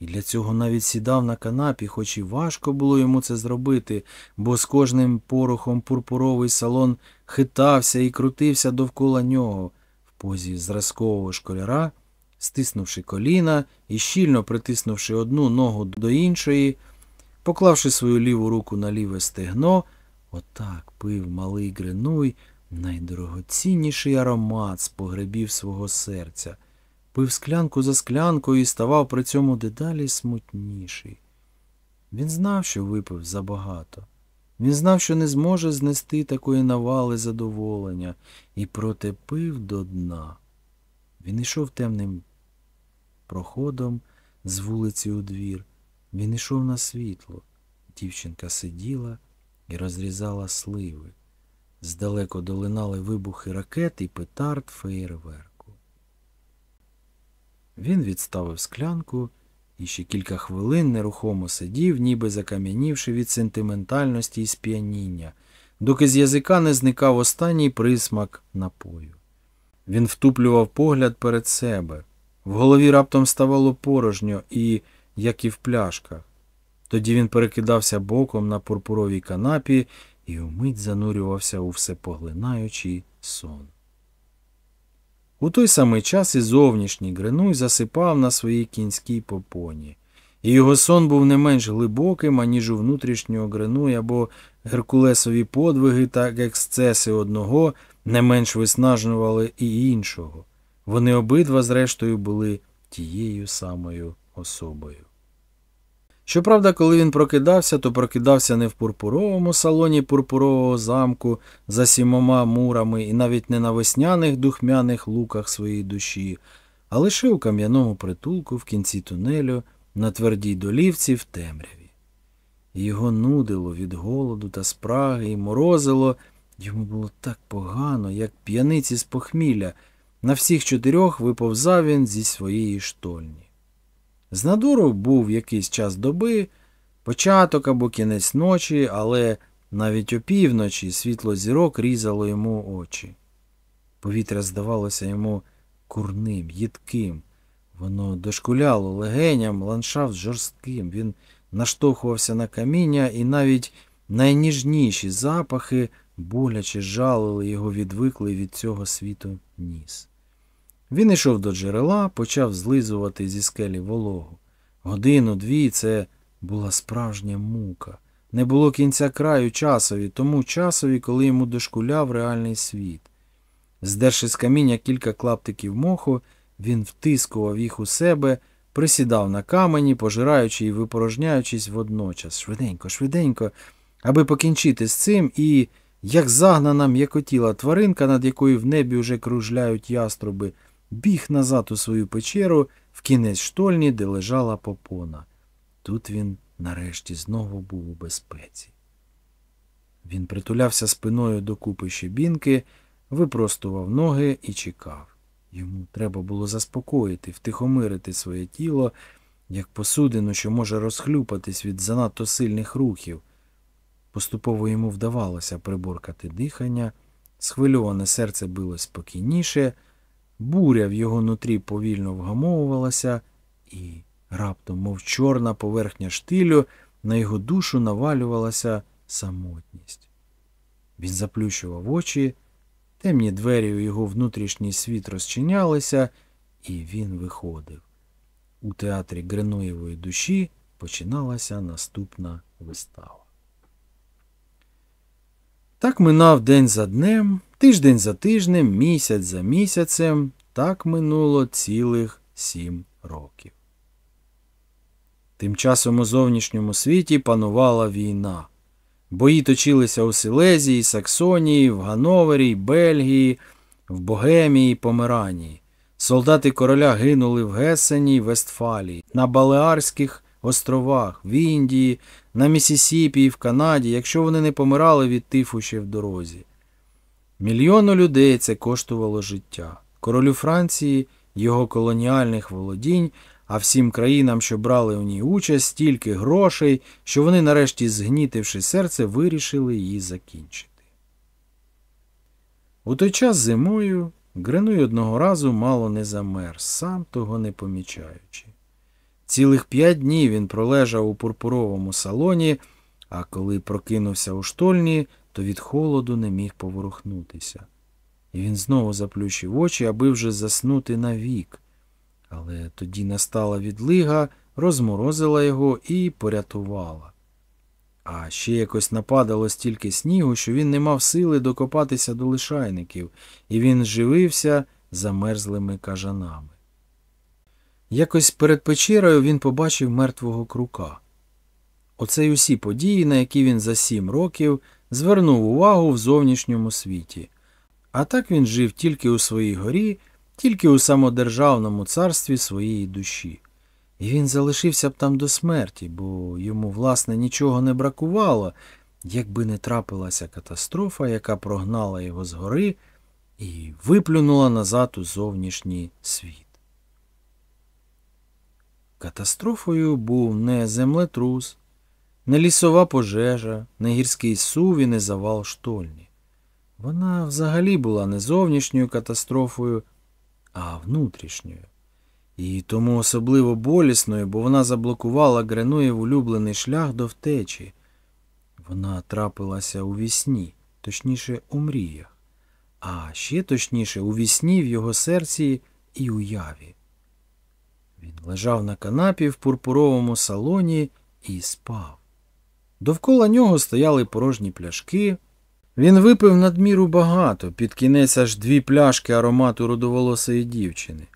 І для цього навіть сідав на канапі, хоч і важко було йому це зробити, бо з кожним порохом пурпуровий салон хитався і крутився довкола нього, в позі зразкового школяра, стиснувши коліна і щільно притиснувши одну ногу до іншої, поклавши свою ліву руку на ліве стегно, отак пив малий Гринуй найдорогоцінніший аромат з погребів свого серця пив склянку за склянкою і ставав при цьому дедалі смутніший. Він знав, що випив забагато. Він знав, що не зможе знести такої навали задоволення, і проте пив до дна. Він йшов темним проходом з вулиці у двір. Він йшов на світло. Дівчинка сиділа і розрізала сливи. Здалеко долинали вибухи ракет і петард феєрверк. Він відставив склянку і ще кілька хвилин нерухомо сидів, ніби закам'янівши від сентиментальності і сп'яніння, доки з язика не зникав останній присмак напою. Він втуплював погляд перед себе. В голові раптом ставало порожньо і, як і в пляшках. Тоді він перекидався боком на пурпуровій канапі і вмить занурювався у всепоглинаючий сон. У той самий час і зовнішній Гринуй засипав на своїй кінській попоні, і його сон був не менш глибоким, аніж у внутрішнього Гринуй або геркулесові подвиги та ексцеси одного не менш виснажували і іншого. Вони обидва, зрештою, були тією самою особою. Щоправда, коли він прокидався, то прокидався не в пурпуровому салоні пурпурового замку за сімома мурами і навіть не на весняних духмяних луках своєї душі, а лише у кам'яному притулку в кінці тунелю на твердій долівці в темряві. Його нудило від голоду та спраги і морозило. Йому було так погано, як п'яниці з похмілля, на всіх чотирьох виповзав він зі своєї штольні. З надуру був якийсь час доби, початок або кінець ночі, але навіть опівночі світло зірок різало йому очі. Повітря здавалося йому курним, їдким. Воно дошкуляло легеням, ландшафт жорстким. Він наштовхувався на каміння, і навіть найніжніші запахи боляче жалили його відвиклий від цього світу ніс. Він йшов до джерела, почав злизувати зі скелі вологу. Годину-дві це була справжня мука. Не було кінця краю часові, тому часові, коли йому дошкуляв реальний світ. Здерши з каміння кілька клаптиків моху, він втискував їх у себе, присідав на камені, пожираючи і випорожняючись водночас. Швиденько, швиденько, аби покінчити з цим, і, як загнана м'якотіла тваринка, над якою в небі вже кружляють яструби, біг назад у свою печеру в кінець штольні, де лежала попона. Тут він нарешті знову був у безпеці. Він притулявся спиною до купи щебінки, випростував ноги і чекав. Йому треба було заспокоїти, втихомирити своє тіло, як посудину, що може розхлюпатись від занадто сильних рухів. Поступово йому вдавалося приборкати дихання, схвильоване серце билось спокійніше, буря в його нутрі повільно вгамовувалася, і раптом, мов чорна поверхня штилю, на його душу навалювалася самотність. Він заплющував очі. Темні двері у його внутрішній світ розчинялися, і він виходив. У театрі Гринуєвої душі починалася наступна вистава. Так минав день за днем, тиждень за тижнем, місяць за місяцем, так минуло цілих сім років. Тим часом у зовнішньому світі панувала війна. Бої точилися у Силезії, Саксонії, в Гановері, Бельгії, в Богемії, Померанії. Солдати короля гинули в Гесені, Вестфалії, на Балеарських островах, в Індії, на Місісіпі і в Канаді, якщо вони не помирали від тифу ще в дорозі. Мільйону людей це коштувало життя. Королю Франції, його колоніальних володінь а всім країнам, що брали у ній участь, стільки грошей, що вони, нарешті, згнітивши серце, вирішили її закінчити. У той час зимою Гринуй одного разу мало не замерз, сам того не помічаючи. Цілих п'ять днів він пролежав у пурпуровому салоні, а коли прокинувся у штольні, то від холоду не міг поворухнутися. І він знову заплющив очі, аби вже заснути навік. Але тоді настала відлига, розморозила його і порятувала. А ще якось нападало стільки снігу, що він не мав сили докопатися до лишайників, і він живився замерзлими кажанами. Якось перед печерою він побачив мертвого крука. Оце й усі події, на які він за сім років звернув увагу в зовнішньому світі. А так він жив тільки у своїй горі тільки у самодержавному царстві своєї душі. І він залишився б там до смерті, бо йому, власне, нічого не бракувало, якби не трапилася катастрофа, яка прогнала його з гори і виплюнула назад у зовнішній світ. Катастрофою був не землетрус, не лісова пожежа, не гірський сув і не завал штольні. Вона взагалі була не зовнішньою катастрофою, а внутрішньою. І тому особливо болісною, бо вона заблокувала Гренуєв улюблений шлях до втечі. Вона трапилася у вісні, точніше, у мріях, а ще точніше, у вісні в його серці і уяві. Він лежав на канапі в пурпуровому салоні і спав. Довкола нього стояли порожні пляшки, він випив надміру багато, під кінець аж дві пляшки аромату рудоволосої дівчини.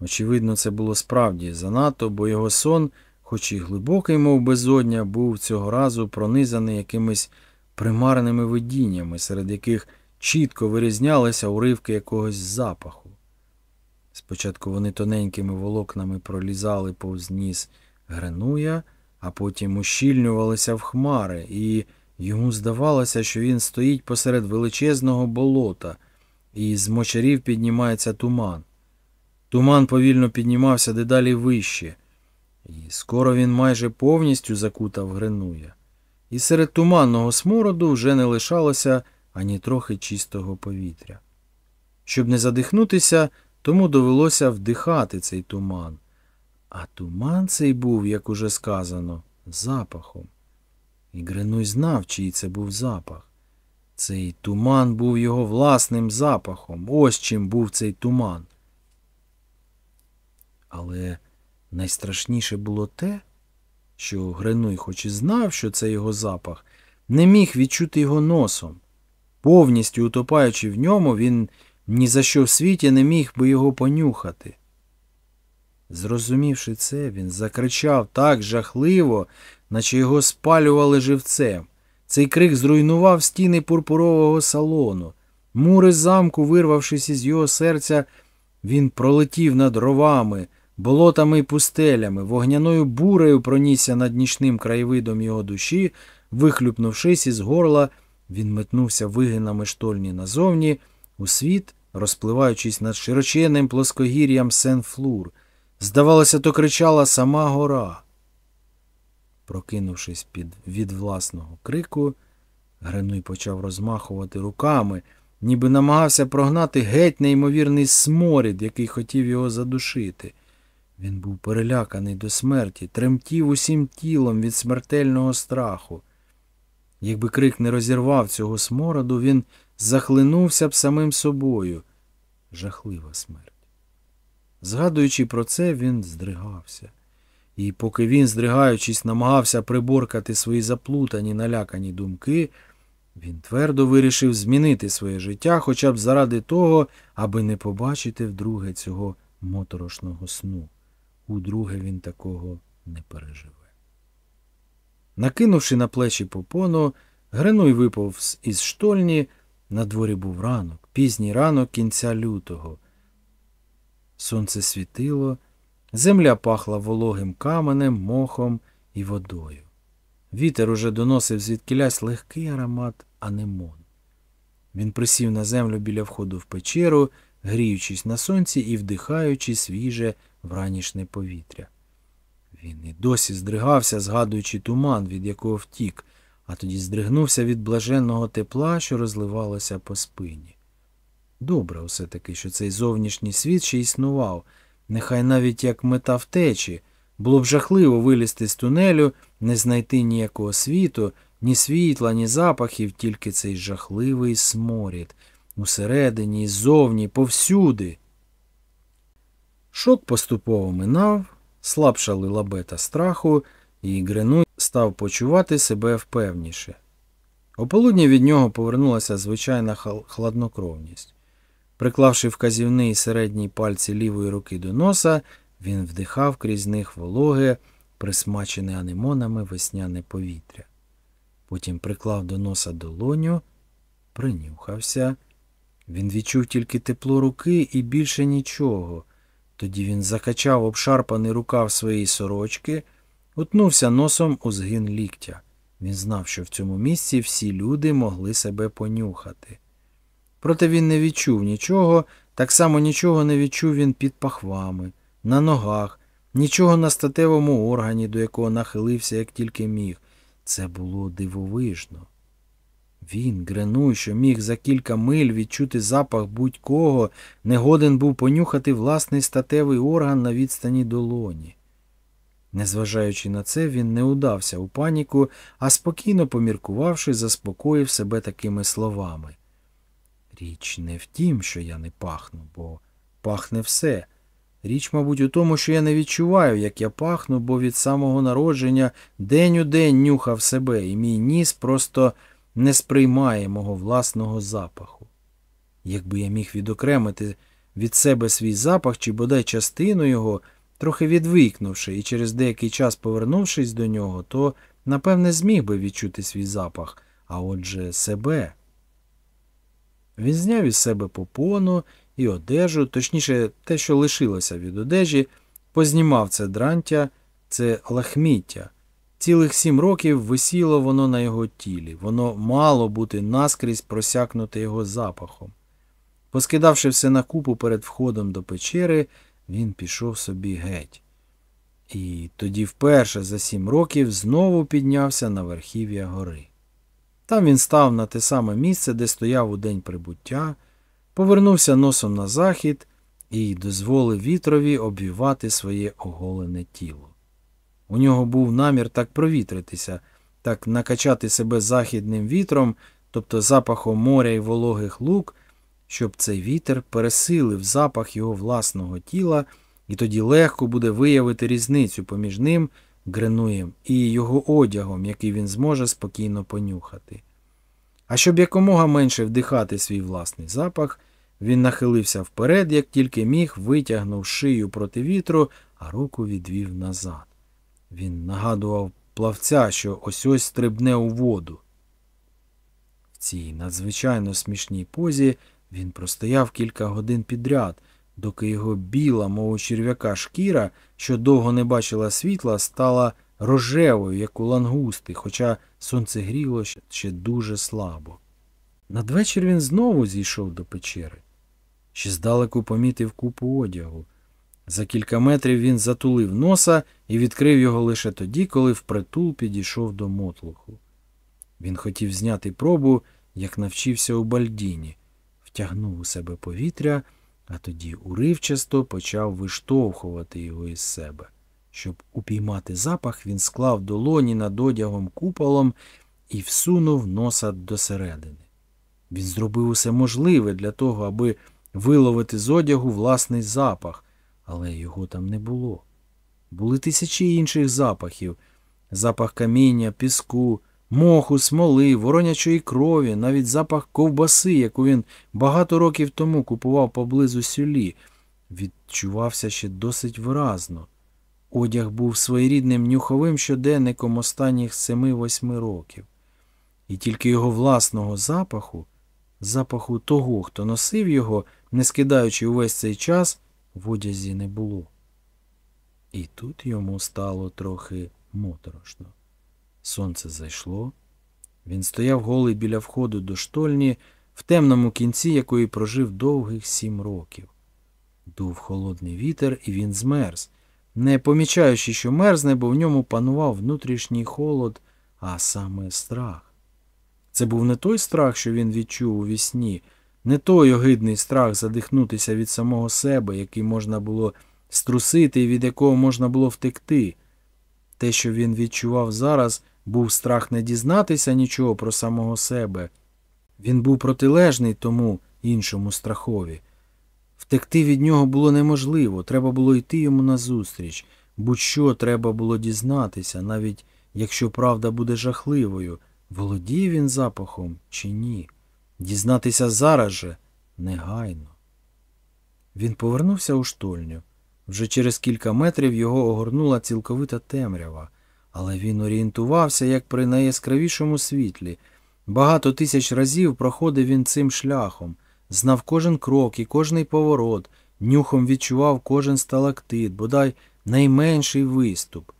Очевидно, це було справді занадто, бо його сон, хоч і глибокий, мов безодня, був цього разу пронизаний якимись примарними видіннями, серед яких чітко вирізнялися уривки якогось запаху. Спочатку вони тоненькими волокнами пролізали повз ніс Гренуя, а потім ущільнювалися в хмари і. Йому здавалося, що він стоїть посеред величезного болота, і з мочарів піднімається туман. Туман повільно піднімався дедалі вище, і скоро він майже повністю закутав Гренуя. І серед туманного смороду вже не лишалося ані трохи чистого повітря. Щоб не задихнутися, тому довелося вдихати цей туман. А туман цей був, як уже сказано, запахом. І Гринуй знав, чий це був запах. Цей туман був його власним запахом. Ось чим був цей туман. Але найстрашніше було те, що Гринуй, хоч і знав, що це його запах, не міг відчути його носом. Повністю утопаючи в ньому, він ні за що в світі не міг би його понюхати. Зрозумівши це, він закричав так жахливо, наче його спалювали живцем. Цей крик зруйнував стіни пурпурового салону. Мури замку, вирвавшись із його серця, він пролетів над ровами, болотами й пустелями, вогняною бурею пронісся над нічним краєвидом його душі, вихлюпнувшись із горла, він метнувся вигинами штольні назовні, у світ, розпливаючись над широченним плоскогір'ям Сен-Флур. Здавалося, то кричала сама гора. Прокинувшись під від власного крику, Гренуй почав розмахувати руками, ніби намагався прогнати геть неймовірний сморід, який хотів його задушити. Він був переляканий до смерті, тремтів усім тілом від смертельного страху. Якби крик не розірвав цього смороду, він захлинувся б самим собою. Жахлива смерть. Згадуючи про це, він здригався. І поки він, здригаючись, намагався приборкати свої заплутані налякані думки, він твердо вирішив змінити своє життя хоча б заради того, аби не побачити вдруге цього моторошного сну. Удруге він такого не переживе. Накинувши на плечі попону, Гринуй виповз із штольні. На дворі був ранок, пізній ранок кінця лютого. Сонце світило, земля пахла вологим каменем, мохом і водою. Вітер уже доносив звідкілясь легкий аромат анемон. Він присів на землю біля входу в печеру, гріючись на сонці і вдихаючи свіже вранішне повітря. Він і досі здригався, згадуючи туман, від якого втік, а тоді здригнувся від блаженного тепла, що розливалося по спині. Добре усе таки, що цей зовнішній світ ще існував, нехай навіть як мета втечі, було б жахливо вилізти з тунелю, не знайти ніякого світу, ні світла, ні запахів, тільки цей жахливий сморід. Усередині, ззовні, повсюди. Шок поступово минав, слабшали лабета страху, і Гренуй став почувати себе впевніше. Ополудні від нього повернулася звичайна хладнокровність. Приклавши вказівний і середній пальці лівої руки до носа, він вдихав крізь них вологе, присмачене анемонами весняне повітря. Потім приклав до носа долоню, принюхався. Він відчув тільки тепло руки і більше нічого. Тоді він закачав обшарпаний рукав своєї сорочки, утнувся носом у згин ліктя. Він знав, що в цьому місці всі люди могли себе понюхати. Проте він не відчув нічого, так само нічого не відчув він під пахвами, на ногах, нічого на статевому органі, до якого нахилився, як тільки міг. Це було дивовижно. Він, Гренуй, що міг за кілька миль відчути запах будь-кого, не годен був понюхати власний статевий орган на відстані долоні. Незважаючи на це, він не удався у паніку, а спокійно поміркувавши, заспокоїв себе такими словами. Річ не в тім, що я не пахну, бо пахне все. Річ, мабуть, у тому, що я не відчуваю, як я пахну, бо від самого народження день у день нюхав себе, і мій ніс просто не сприймає мого власного запаху. Якби я міг відокремити від себе свій запах чи бодай частину його, трохи відвикнувши і через деякий час повернувшись до нього, то, напевне, зміг би відчути свій запах, а отже, себе. Він зняв із себе попону і одежу, точніше, те, що лишилося від одежі, познімав це дрантя, це лахміття. Цілих сім років висіло воно на його тілі, воно мало бути наскрізь просякнуте його запахом. Поскидавши все на купу перед входом до печери, він пішов собі геть. І тоді вперше за сім років знову піднявся на верхів'я гори. Там він став на те саме місце, де стояв у день прибуття, повернувся носом на захід і дозволив вітрові обвівати своє оголене тіло. У нього був намір так провітритися, так накачати себе західним вітром, тобто запахом моря і вологих лук, щоб цей вітер пересилив запах його власного тіла, і тоді легко буде виявити різницю поміж ним, Гренуєм, і його одягом, який він зможе спокійно понюхати. А щоб якомога менше вдихати свій власний запах, він нахилився вперед, як тільки міг, витягнув шию проти вітру, а руку відвів назад. Він нагадував плавця, що ось ось стрибне у воду. В цій надзвичайно смішній позі він простояв кілька годин підряд, доки його біла, мов черв'яка шкіра, що довго не бачила світла, стала рожевою, як у лангусти, хоча сонце гріло ще дуже слабо. Надвечір він знову зійшов до печери. Ще здалеку помітив купу одягу. За кілька метрів він затулив носа і відкрив його лише тоді, коли впритул підійшов до мотлуху. Він хотів зняти пробу, як навчився у бальдіні, втягнув у себе повітря, а тоді уривчасто почав виштовхувати його із себе. Щоб упіймати запах, він склав долоні над одягом куполом і всунув носа досередини. Він зробив усе можливе для того, аби виловити з одягу власний запах, але його там не було. Були тисячі інших запахів запах каміння, піску, моху, смоли, воронячої крові, навіть запах ковбаси, яку він багато років тому купував поблизу сюлі, відчувався ще досить виразно. Одяг був своєрідним нюховим щоденником останніх семи-восьми років, і тільки його власного запаху, запаху того, хто носив його, не скидаючи увесь цей час, в одязі не було. І тут йому стало трохи моторошно. Сонце зайшло. Він стояв голий біля входу до штольні, в темному кінці якої прожив довгих сім років. Дув холодний вітер, і він змерз, не помічаючи, що мерзне, бо в ньому панував внутрішній холод, а саме страх. Це був не той страх, що він відчув у вісні, не той огидний страх задихнутися від самого себе, який можна було струсити і від якого можна було втекти. Те, що він відчував зараз, був страх не дізнатися нічого про самого себе. Він був протилежний тому іншому страхові. Втекти від нього було неможливо, треба було йти йому назустріч. Будь-що треба було дізнатися, навіть якщо правда буде жахливою, володіє він запахом чи ні. Дізнатися зараз же негайно. Він повернувся у штольню. Вже через кілька метрів його огорнула цілковита темрява, але він орієнтувався як при найяскравішому світлі. Багато тисяч разів проходив він цим шляхом, знав кожен крок і кожний поворот, нюхом відчував кожен сталактит, бодай найменший виступ.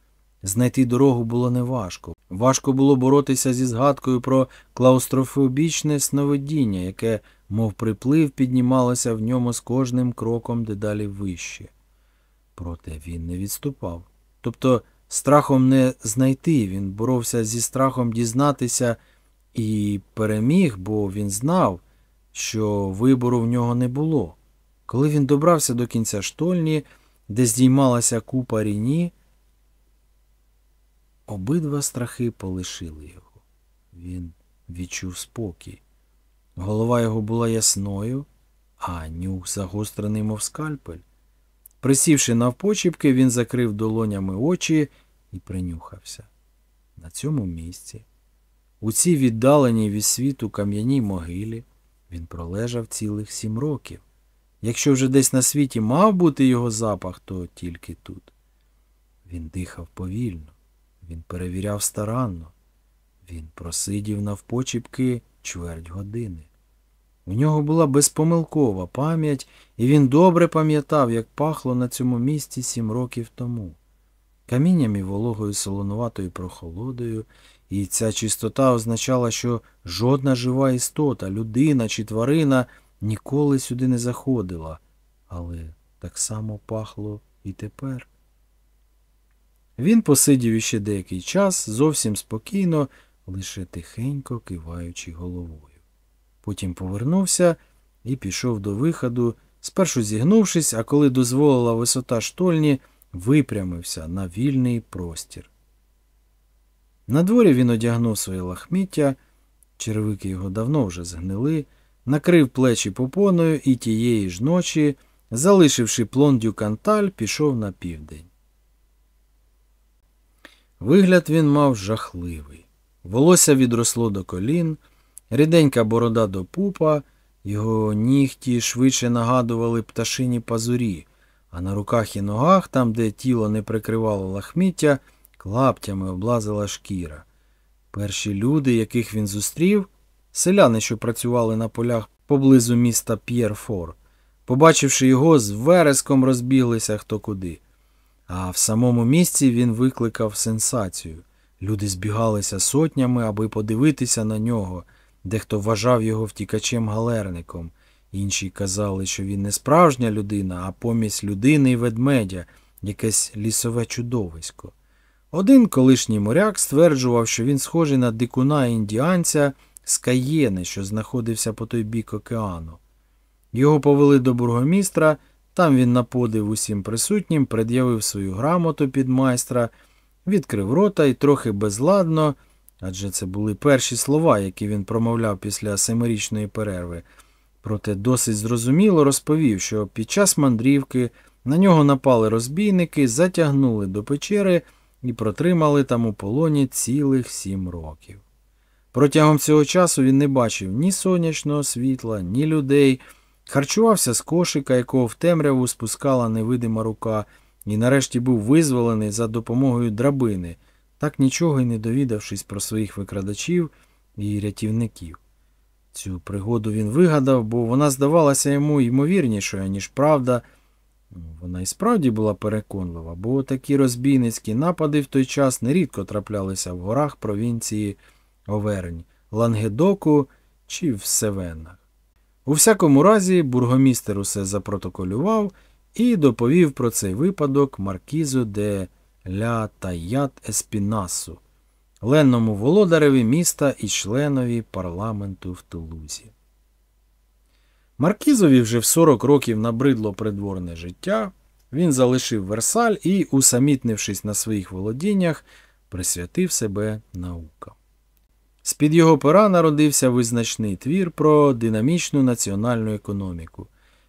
Знайти дорогу було неважко. Важко було боротися зі згадкою про клаустрофобічне сновидіння, яке, мов приплив, піднімалося в ньому з кожним кроком дедалі вище. Проте він не відступав. Тобто страхом не знайти, він боровся зі страхом дізнатися і переміг, бо він знав, що вибору в нього не було. Коли він добрався до кінця штольні, де здіймалася купа ріні, обидва страхи полишили його. Він відчув спокій. Голова його була ясною, а нюх загострений, мов скальпель. Присівши навпочіпки, він закрив долонями очі і принюхався. На цьому місці, у цій віддаленій від світу кам'яній могилі, він пролежав цілих сім років. Якщо вже десь на світі мав бути його запах, то тільки тут. Він дихав повільно, він перевіряв старанно, він просидів навпочіпки чверть години. У нього була безпомилкова пам'ять, і він добре пам'ятав, як пахло на цьому місці сім років тому. Камінням і вологою солонуватою прохолодою, і ця чистота означала, що жодна жива істота, людина чи тварина ніколи сюди не заходила, але так само пахло і тепер. Він посидів іще деякий час, зовсім спокійно, лише тихенько киваючи головою. Потім повернувся і пішов до виходу, спершу зігнувшись, а коли дозволила висота штольні, випрямився на вільний простір. На дворі він одягнув своє лахміття, черевики його давно вже згнили, накрив плечі попоною і тієї ж ночі, залишивши плондю канталь, пішов на південь. Вигляд він мав жахливий. Волосся відросло до колін, ріденька борода до пупа, його нігті швидше нагадували пташині пазурі, а на руках і ногах, там, де тіло не прикривало лахміття, клаптями облазила шкіра. Перші люди, яких він зустрів, селяни, що працювали на полях поблизу міста П'єрфор, побачивши його, з вереском розбіглися хто куди. А в самому місці він викликав сенсацію. Люди збігалися сотнями, аби подивитися на нього, дехто вважав його втікачем-галерником. Інші казали, що він не справжня людина, а помість людини і ведмедя, якесь лісове чудовисько. Один колишній моряк стверджував, що він схожий на дикуна індіанця з Каєни, що знаходився по той бік океану. Його повели до бургомістра, там він на подив усім присутнім пред'явив свою грамоту під майстра, відкрив рота і трохи безладно, адже це були перші слова, які він промовляв після семирічної перерви. Проте досить зрозуміло розповів, що під час мандрівки на нього напали розбійники, затягнули до печери і протримали там у полоні цілих сім років. Протягом цього часу він не бачив ні сонячного світла, ні людей, харчувався з кошика, якого в темряву спускала невидима рука, і нарешті був визволений за допомогою драбини, так нічого й не довідавшись про своїх викрадачів і рятівників. Цю пригоду він вигадав, бо вона здавалася йому ймовірнішою, ніж правда. Вона і справді була переконлива, бо такі розбійницькі напади в той час нерідко траплялися в горах провінції Овернь, Лангедоку чи в Севеннах. У всякому разі, бургомістер усе запротоколював і доповів про цей випадок Маркізу де Ля Таят Еспінасу, ленному володареві міста і членові парламенту в Тулузі. Маркізові вже в 40 років набридло придворне життя, він залишив Версаль і, усамітнившись на своїх володіннях, присвятив себе наукам. З-під його пера народився визначний твір про динамічну національну економіку,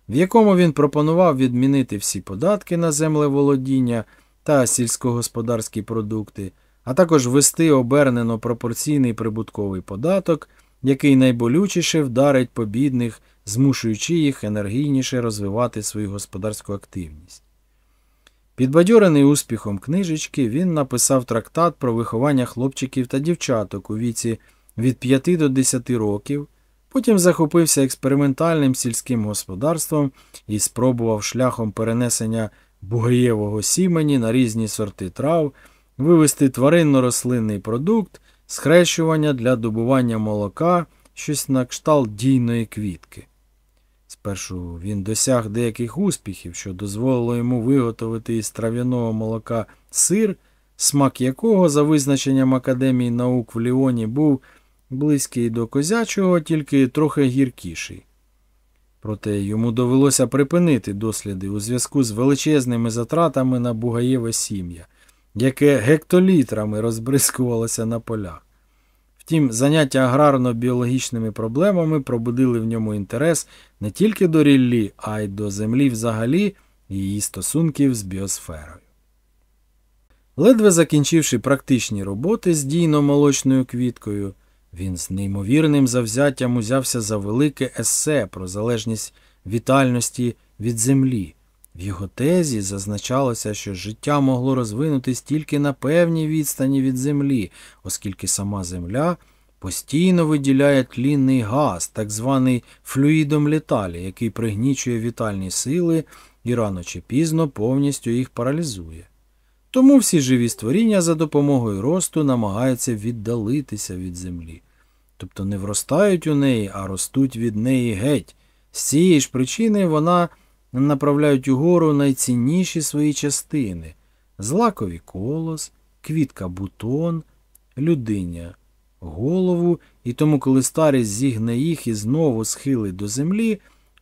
в якому він пропонував відмінити всі податки на землеволодіння та сільськогосподарські продукти, а також ввести обернено пропорційний прибутковий податок, який найболючіше вдарить по бідних, змушуючи їх енергійніше розвивати свою господарську активність. Підбадьорений успіхом книжечки, він написав трактат про виховання хлопчиків та дівчаток у віці від 5 до 10 років, потім захопився експериментальним сільським господарством і спробував шляхом перенесення бугаєвого сімені на різні сорти трав, вивести тваринно-рослинний продукт, схрещування для добування молока, щось на кшталт дійної квітки. Спершу він досяг деяких успіхів, що дозволило йому виготовити із трав'яного молока сир, смак якого, за визначенням Академії наук в Ліоні, був близький до козячого, тільки трохи гіркіший. Проте йому довелося припинити досліди у зв'язку з величезними затратами на Бугаєве сім'я, яке гектолітрами розбризкувалося на полях. Втім, заняття аграрно-біологічними проблемами пробудили в ньому інтерес не тільки до ріллі, а й до землі взагалі і її стосунків з біосферою. Ледве закінчивши практичні роботи з дійно-молочною квіткою, він з неймовірним завзяттям узявся за велике есе про залежність вітальності від землі. В його тезі зазначалося, що життя могло розвинутись тільки на певній відстані від землі, оскільки сама земля постійно виділяє тлінний газ, так званий флюїдом літалі, який пригнічує вітальні сили і рано чи пізно повністю їх паралізує. Тому всі живі створіння за допомогою росту намагаються віддалитися від землі, тобто не вростають у неї, а ростуть від неї геть, З цієї ж причини вона направляють угору найцінніші свої частини злакові колос, квітка бутон, людиня голову, і тому, коли старість зігне їх і знову схилить до землі,